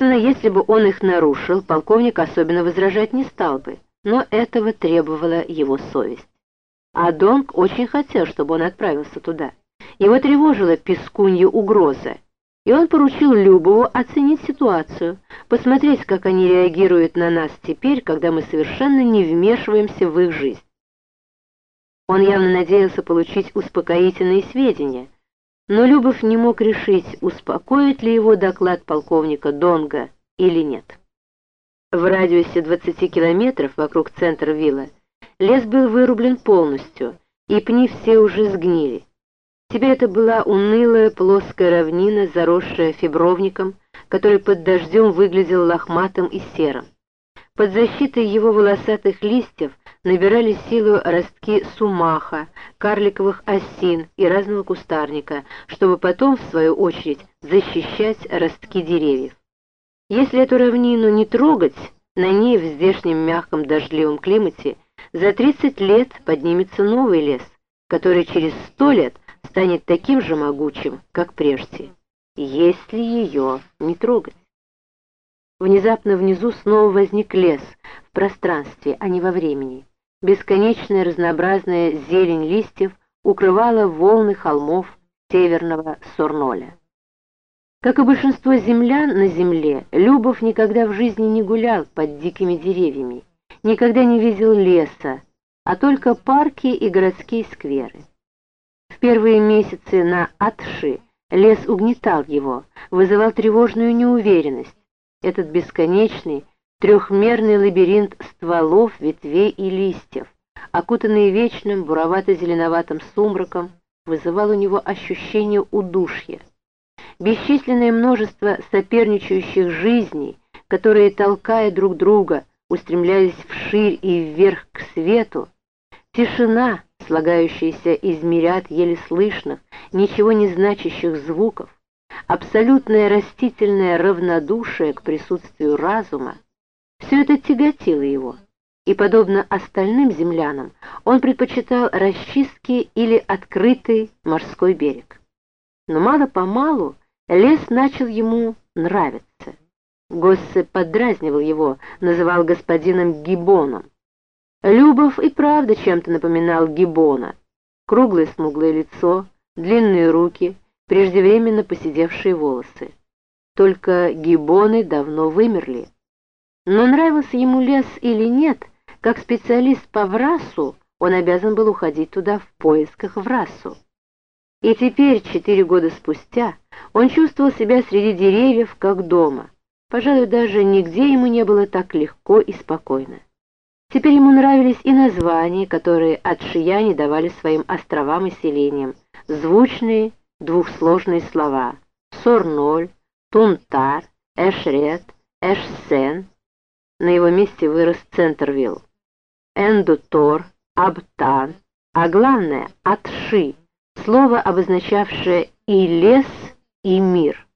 Естественно, если бы он их нарушил, полковник особенно возражать не стал бы, но этого требовала его совесть. А Донг очень хотел, чтобы он отправился туда. Его тревожила пескунья угроза, и он поручил Любову оценить ситуацию, посмотреть, как они реагируют на нас теперь, когда мы совершенно не вмешиваемся в их жизнь. Он явно надеялся получить успокоительные сведения, но Любов не мог решить, успокоит ли его доклад полковника Донга или нет. В радиусе 20 километров вокруг центра вилла лес был вырублен полностью, и пни все уже сгнили. Теперь это была унылая плоская равнина, заросшая фибровником, который под дождем выглядел лохматым и серым. Под защитой его волосатых листьев набирали силу ростки сумаха, карликовых осин и разного кустарника, чтобы потом, в свою очередь, защищать ростки деревьев. Если эту равнину не трогать, на ней в здешнем мягком дождливом климате за 30 лет поднимется новый лес, который через 100 лет станет таким же могучим, как прежде, если ее не трогать. Внезапно внизу снова возник лес, в пространстве, а не во времени. Бесконечная разнообразная зелень листьев укрывала волны холмов северного Сорноля. Как и большинство землян на земле, Любов никогда в жизни не гулял под дикими деревьями, никогда не видел леса, а только парки и городские скверы первые месяцы на Атши лес угнетал его, вызывал тревожную неуверенность. Этот бесконечный, трехмерный лабиринт стволов, ветвей и листьев, окутанный вечным буровато-зеленоватым сумраком, вызывал у него ощущение удушья. Бесчисленное множество соперничающих жизней, которые, толкая друг друга, устремлялись вширь и вверх к свету, тишина, слагающаяся из мириад еле слышных, ничего не значащих звуков, абсолютное растительное равнодушие к присутствию разума, все это тяготило его, и, подобно остальным землянам, он предпочитал расчистки или открытый морской берег. Но мало-помалу лес начал ему нравиться. Госсе поддразнивал его, называл господином Гибоном. Любов и правда чем-то напоминал Гибона. Круглое смуглое лицо, длинные руки, преждевременно поседевшие волосы. Только гибоны давно вымерли. Но нравился ему лес или нет, как специалист по врасу, он обязан был уходить туда в поисках врасу. И теперь, четыре года спустя, он чувствовал себя среди деревьев, как дома. Пожалуй, даже нигде ему не было так легко и спокойно. Теперь ему нравились и названия, которые отшияне давали своим островам и селениям, звучные двухсложные слова «Сорноль», «Тунтар», «Эшрет», «Эшсен». На его месте вырос Центрвилл. «Эндутор», «Абтан», а главное «Атши», слово, обозначавшее и лес, и мир.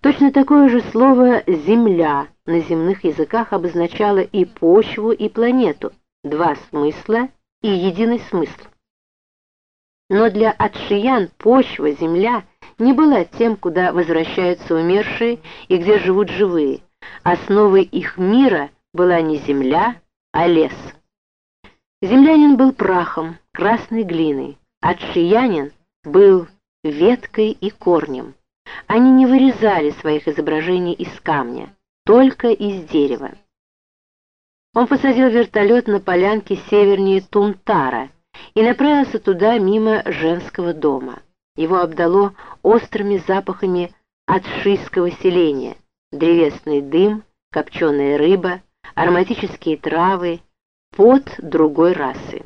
Точно такое же слово «земля» на земных языках обозначало и почву, и планету, два смысла и единый смысл. Но для отшиян почва, земля не была тем, куда возвращаются умершие и где живут живые. Основой их мира была не земля, а лес. Землянин был прахом, красной глиной, отшиянин был веткой и корнем. Они не вырезали своих изображений из камня, только из дерева. Он посадил вертолет на полянке севернее Тунтара и направился туда мимо женского дома. Его обдало острыми запахами отшийского селения, древесный дым, копченая рыба, ароматические травы, пот другой расы.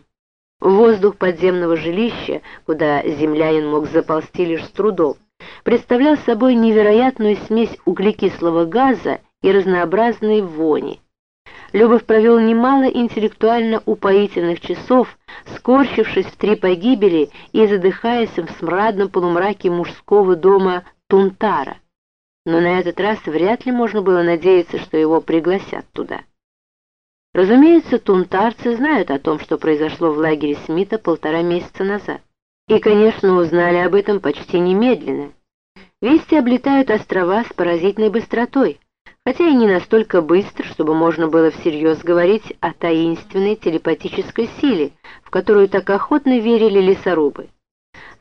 Воздух подземного жилища, куда землянин мог заползти лишь с трудом, представлял собой невероятную смесь углекислого газа и разнообразной вони. Любовь провел немало интеллектуально упоительных часов, скорчившись в три погибели и задыхаясь в смрадном полумраке мужского дома Тунтара. Но на этот раз вряд ли можно было надеяться, что его пригласят туда. Разумеется, тунтарцы знают о том, что произошло в лагере Смита полтора месяца назад. И, конечно, узнали об этом почти немедленно. Вести облетают острова с поразительной быстротой. хотя и не настолько быстро, чтобы можно было всерьез говорить о таинственной телепатической силе, в которую так охотно верили лесорубы.